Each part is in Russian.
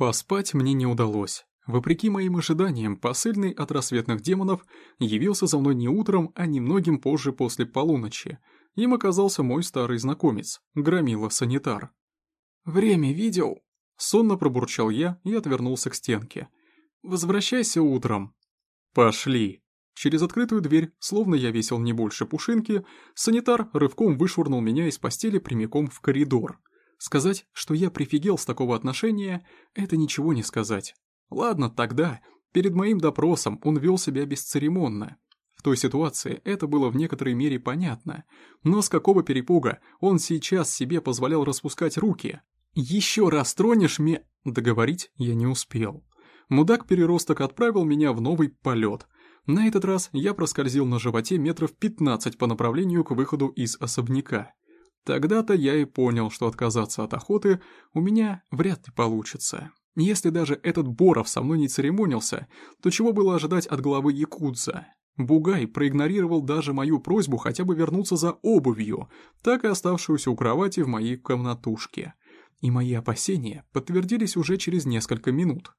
Поспать мне не удалось. Вопреки моим ожиданиям, посыльный от рассветных демонов явился за мной не утром, а немногим позже после полуночи. Им оказался мой старый знакомец, Громила-санитар. «Время видел?» Сонно пробурчал я и отвернулся к стенке. «Возвращайся утром». «Пошли». Через открытую дверь, словно я весил не больше пушинки, санитар рывком вышвырнул меня из постели прямиком в коридор. Сказать, что я прифигел с такого отношения, это ничего не сказать. Ладно, тогда, перед моим допросом он вел себя бесцеремонно. В той ситуации это было в некоторой мере понятно. Но с какого перепуга он сейчас себе позволял распускать руки? «Еще раз тронешь мне...» Договорить я не успел. Мудак-переросток отправил меня в новый полет. На этот раз я проскользил на животе метров 15 по направлению к выходу из особняка. Тогда-то я и понял, что отказаться от охоты у меня вряд ли получится. Если даже этот Боров со мной не церемонился, то чего было ожидать от главы Якудза? Бугай проигнорировал даже мою просьбу хотя бы вернуться за обувью, так и оставшуюся у кровати в моей комнатушке. И мои опасения подтвердились уже через несколько минут.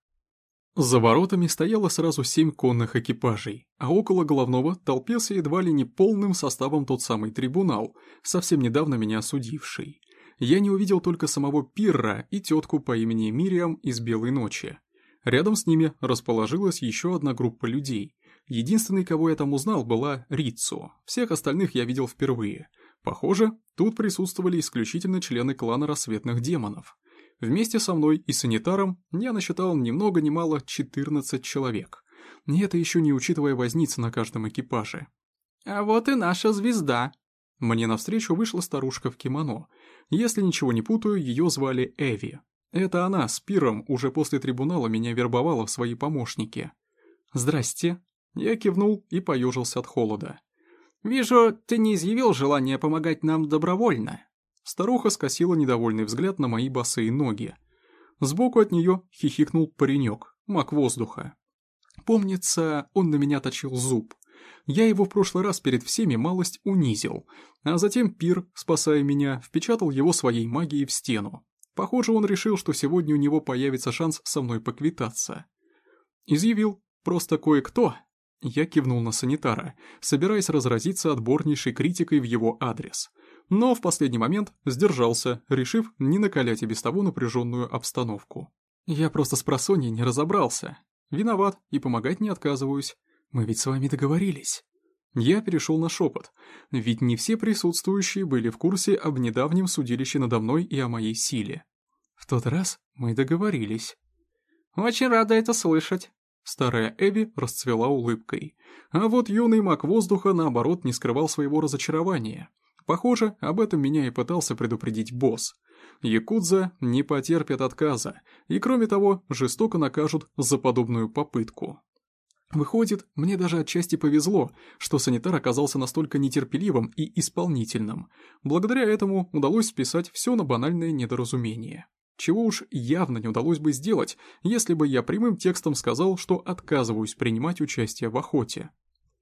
За воротами стояло сразу семь конных экипажей, а около головного толпился едва ли не полным составом тот самый трибунал, совсем недавно меня осудивший. Я не увидел только самого Пирра и тетку по имени Мириам из «Белой ночи». Рядом с ними расположилась еще одна группа людей. Единственной, кого я там узнал, была Рицу. Всех остальных я видел впервые. Похоже, тут присутствовали исключительно члены клана рассветных демонов. Вместе со мной и санитаром я насчитал ни много ни мало 14 человек. И это еще не учитывая возниц на каждом экипаже. «А вот и наша звезда!» Мне навстречу вышла старушка в кимоно. Если ничего не путаю, ее звали Эви. Это она с Пиром уже после трибунала меня вербовала в свои помощники. «Здрасте». Я кивнул и поежился от холода. «Вижу, ты не изъявил желания помогать нам добровольно». Старуха скосила недовольный взгляд на мои босые ноги. Сбоку от нее хихикнул паренек, маг воздуха. Помнится, он на меня точил зуб. Я его в прошлый раз перед всеми малость унизил, а затем Пир, спасая меня, впечатал его своей магией в стену. Похоже, он решил, что сегодня у него появится шанс со мной поквитаться. Изъявил просто кое-кто. Я кивнул на санитара, собираясь разразиться отборнейшей критикой в его адрес – но в последний момент сдержался, решив не накалять и без того напряженную обстановку. Я просто с просонья не разобрался. Виноват и помогать не отказываюсь. Мы ведь с вами договорились. Я перешел на шепот, ведь не все присутствующие были в курсе об недавнем судилище надо мной и о моей силе. В тот раз мы договорились. «Очень рада это слышать». Старая Эви расцвела улыбкой. А вот юный маг воздуха, наоборот, не скрывал своего разочарования. Похоже, об этом меня и пытался предупредить босс. Якудза не потерпят отказа, и кроме того, жестоко накажут за подобную попытку. Выходит, мне даже отчасти повезло, что санитар оказался настолько нетерпеливым и исполнительным. Благодаря этому удалось списать все на банальное недоразумение. Чего уж явно не удалось бы сделать, если бы я прямым текстом сказал, что отказываюсь принимать участие в охоте.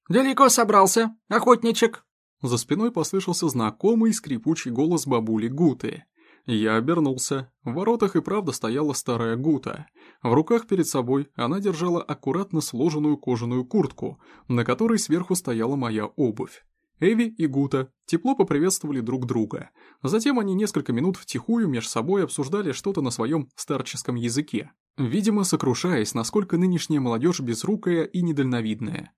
«Далеко собрался, охотничек?» За спиной послышался знакомый скрипучий голос бабули Гуты. Я обернулся. В воротах и правда стояла старая Гута. В руках перед собой она держала аккуратно сложенную кожаную куртку, на которой сверху стояла моя обувь. Эви и Гута тепло поприветствовали друг друга. Затем они несколько минут втихую меж собой обсуждали что-то на своем старческом языке. Видимо, сокрушаясь, насколько нынешняя молодежь безрукая и недальновидная.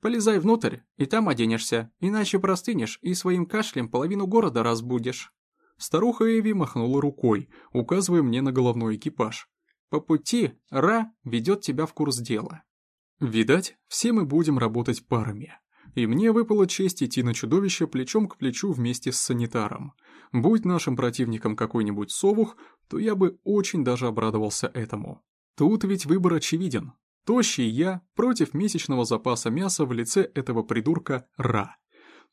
Полезай внутрь, и там оденешься, иначе простынешь и своим кашлем половину города разбудишь». Старуха Эви махнула рукой, указывая мне на головной экипаж. «По пути Ра ведет тебя в курс дела». Видать, все мы будем работать парами. И мне выпала честь идти на чудовище плечом к плечу вместе с санитаром. Будь нашим противником какой-нибудь совух, то я бы очень даже обрадовался этому. Тут ведь выбор очевиден. Тощий я против месячного запаса мяса в лице этого придурка Ра.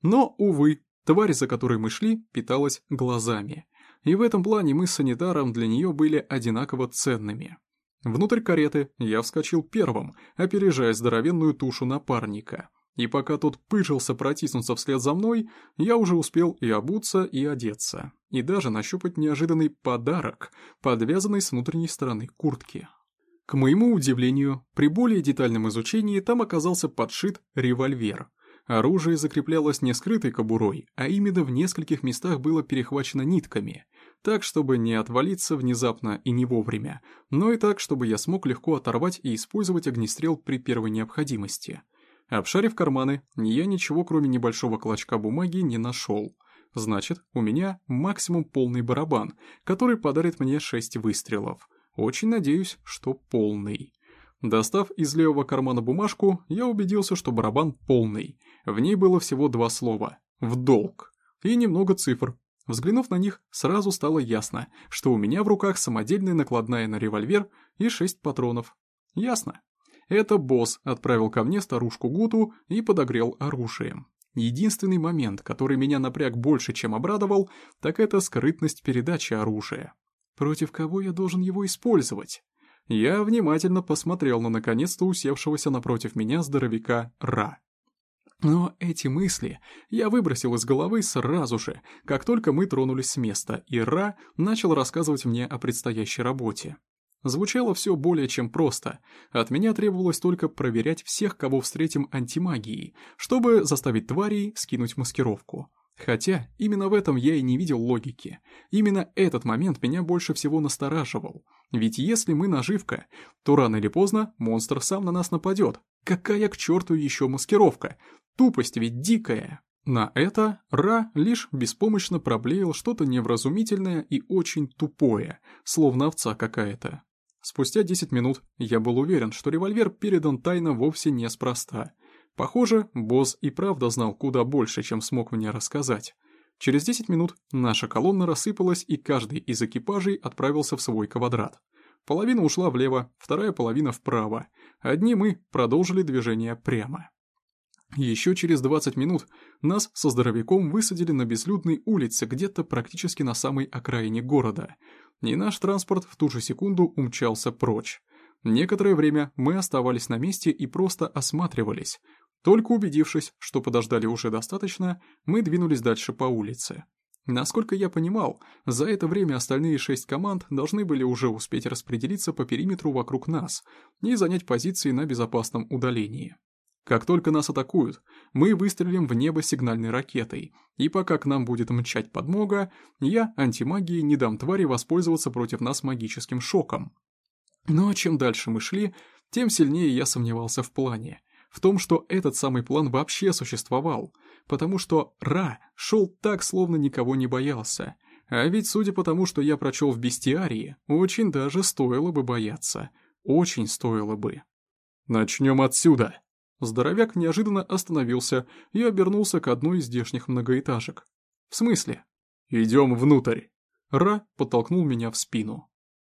Но, увы, тварь, за которой мы шли, питалась глазами. И в этом плане мы с санитаром для нее были одинаково ценными. Внутрь кареты я вскочил первым, опережая здоровенную тушу напарника. И пока тот пыжился протиснуться вслед за мной, я уже успел и обуться, и одеться, и даже нащупать неожиданный подарок, подвязанный с внутренней стороны куртки. К моему удивлению, при более детальном изучении там оказался подшит револьвер. Оружие закреплялось не скрытой кобурой, а именно в нескольких местах было перехвачено нитками, так, чтобы не отвалиться внезапно и не вовремя, но и так, чтобы я смог легко оторвать и использовать огнестрел при первой необходимости. Обшарив карманы, я ничего кроме небольшого клочка бумаги не нашел. Значит, у меня максимум полный барабан, который подарит мне 6 выстрелов. Очень надеюсь, что полный. Достав из левого кармана бумажку, я убедился, что барабан полный. В ней было всего два слова «в долг» и немного цифр. Взглянув на них, сразу стало ясно, что у меня в руках самодельная накладная на револьвер и шесть патронов. Ясно. Это босс отправил ко мне старушку Гуту и подогрел оружием. Единственный момент, который меня напряг больше, чем обрадовал, так это скрытность передачи оружия. Против кого я должен его использовать? Я внимательно посмотрел на наконец-то усевшегося напротив меня здоровяка Ра. Но эти мысли я выбросил из головы сразу же, как только мы тронулись с места, и Ра начал рассказывать мне о предстоящей работе. Звучало все более чем просто. От меня требовалось только проверять всех, кого встретим антимагией, чтобы заставить тварей скинуть маскировку. Хотя именно в этом я и не видел логики. Именно этот момент меня больше всего настораживал. Ведь если мы наживка, то рано или поздно монстр сам на нас нападет. Какая к черту еще маскировка? Тупость ведь дикая. На это Ра лишь беспомощно проблеял что-то невразумительное и очень тупое, словно овца какая-то. Спустя 10 минут я был уверен, что револьвер передан тайно вовсе неспроста. Похоже, босс и правда знал куда больше, чем смог мне рассказать. Через 10 минут наша колонна рассыпалась, и каждый из экипажей отправился в свой квадрат. Половина ушла влево, вторая половина вправо. Одни мы продолжили движение прямо. Еще через 20 минут нас со здоровяком высадили на безлюдной улице где-то практически на самой окраине города – и наш транспорт в ту же секунду умчался прочь. Некоторое время мы оставались на месте и просто осматривались. Только убедившись, что подождали уже достаточно, мы двинулись дальше по улице. Насколько я понимал, за это время остальные шесть команд должны были уже успеть распределиться по периметру вокруг нас и занять позиции на безопасном удалении. Как только нас атакуют, мы выстрелим в небо сигнальной ракетой, и пока к нам будет мчать подмога, я, антимагией, не дам твари воспользоваться против нас магическим шоком. Но чем дальше мы шли, тем сильнее я сомневался в плане. В том, что этот самый план вообще существовал, потому что Ра шел так, словно никого не боялся. А ведь, судя по тому, что я прочел в бестиарии, очень даже стоило бы бояться. Очень стоило бы. «Начнем отсюда!» Здоровяк неожиданно остановился и обернулся к одной из здешних многоэтажек. «В смысле?» «Идем внутрь!» Ра подтолкнул меня в спину.